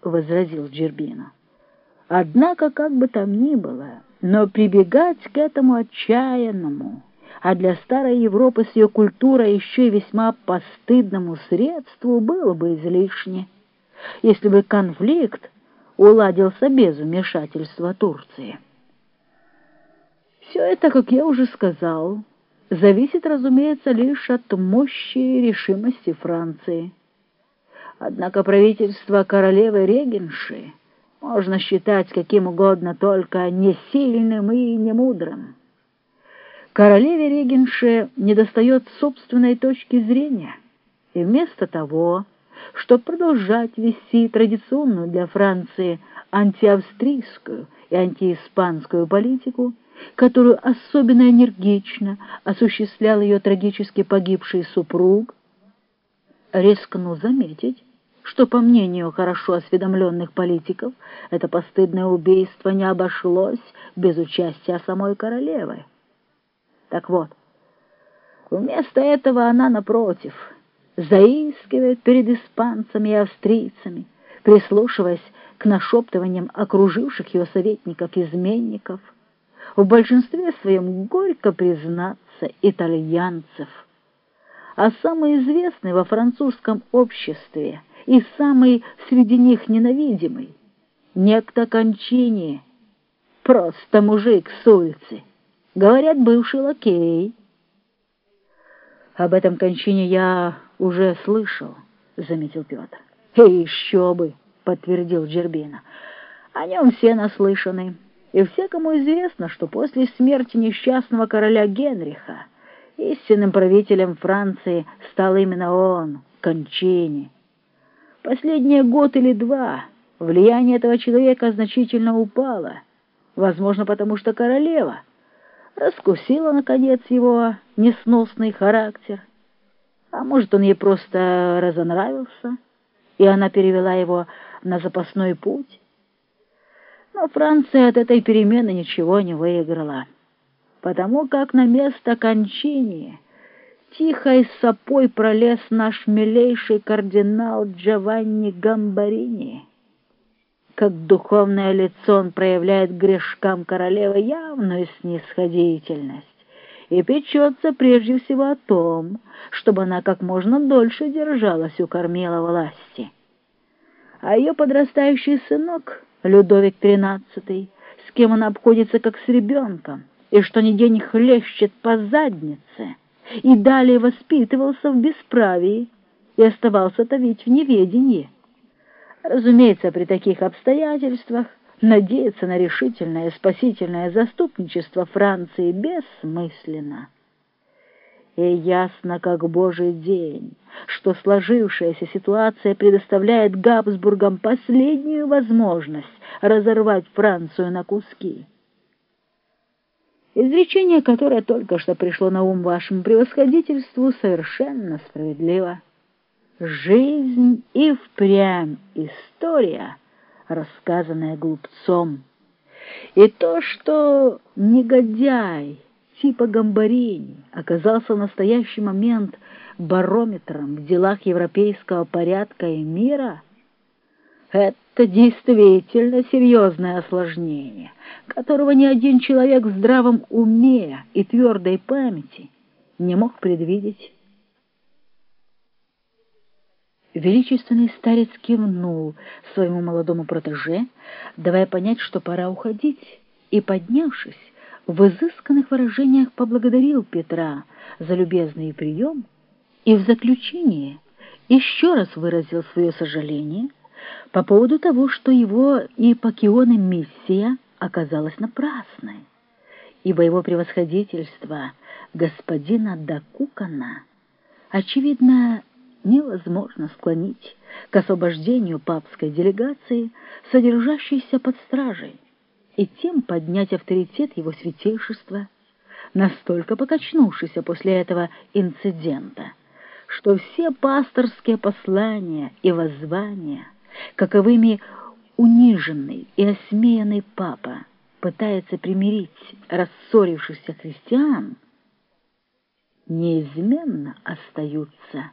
— возразил Джербино. «Однако, как бы там ни было, но прибегать к этому отчаянному, а для старой Европы с ее культурой еще и весьма постыдному средству было бы излишне, если бы конфликт уладился без вмешательства Турции». Все это, как я уже сказал, зависит, разумеется, лишь от мощи и решимости Франции. Однако правительство королевы Регенши можно считать каким угодно, только не сильным и не мудрым. Королеве Регенше недостает собственной точки зрения, и вместо того, чтобы продолжать вести традиционную для Франции антиавстрийскую и антииспанскую политику, которую особенно энергично осуществлял ее трагически погибший супруг, рискнул заметить, что, по мнению хорошо осведомленных политиков, это постыдное убийство не обошлось без участия самой королевы. Так вот, вместо этого она, напротив, заискивает перед испанцами и австрийцами, прислушиваясь к нашептываниям окруживших ее советников-изменников, в большинстве своем горько признаться итальянцев. А самый известный во французском обществе и самый среди них ненавидимый, некто Кончини, просто мужик с улицы, говорят, бывший лакей. Об этом Кончине я уже слышал, — заметил Петр. И еще бы, — подтвердил Джербина, — о нем все наслышаны и всякому известно, что после смерти несчастного короля Генриха истинным правителем Франции стал именно он, Кончини. Последние год или два влияние этого человека значительно упало, возможно, потому что королева раскусила, наконец, его несносный характер, а может, он ей просто разонравился, и она перевела его на запасной путь. Но Франция от этой перемены ничего не выиграла, потому как на место кончиния тихой сапой пролез наш милейший кардинал Джованни Гамбарини. Как духовное лицо он проявляет грешкам королевы явную снисходительность и печется прежде всего о том, чтобы она как можно дольше держалась у кормила власти. А ее подрастающий сынок — Людовик XIII, с кем она обходится как с ребенком, и что ни день хлещет по заднице, и далее воспитывался в бесправии и оставался товить в неведении. Разумеется, при таких обстоятельствах надеяться на решительное спасительное заступничество Франции бессмысленно и ясно как божий день, что сложившаяся ситуация предоставляет Габсбургам последнюю возможность разорвать Францию на куски. Изречение, которое только что пришло на ум вашему превосходительству, совершенно справедливо. Жизнь и впрямь история, рассказанная глупцом. И то, что негодяй, типа Гамбарини оказался в настоящий момент барометром в делах европейского порядка и мира, это действительно серьезное осложнение, которого ни один человек в здравом уме и твердой памяти не мог предвидеть. Величественный старец кивнул своему молодому протеже, давая понять, что пора уходить, и, поднявшись, в изысканных выражениях поблагодарил Петра за любезный прием и в заключение еще раз выразил свое сожаление по поводу того, что его ипокиона миссия оказалась напрасной, ибо его превосходительство господина Дакукана, очевидно, невозможно склонить к освобождению папской делегации, содержащейся под стражей и тем поднять авторитет его святейшества, настолько покачнувшийся после этого инцидента, что все пасторские послания и воззвания, каковыми униженный и осмеянный папа пытается примирить рассорившихся христиан, неизменно остаются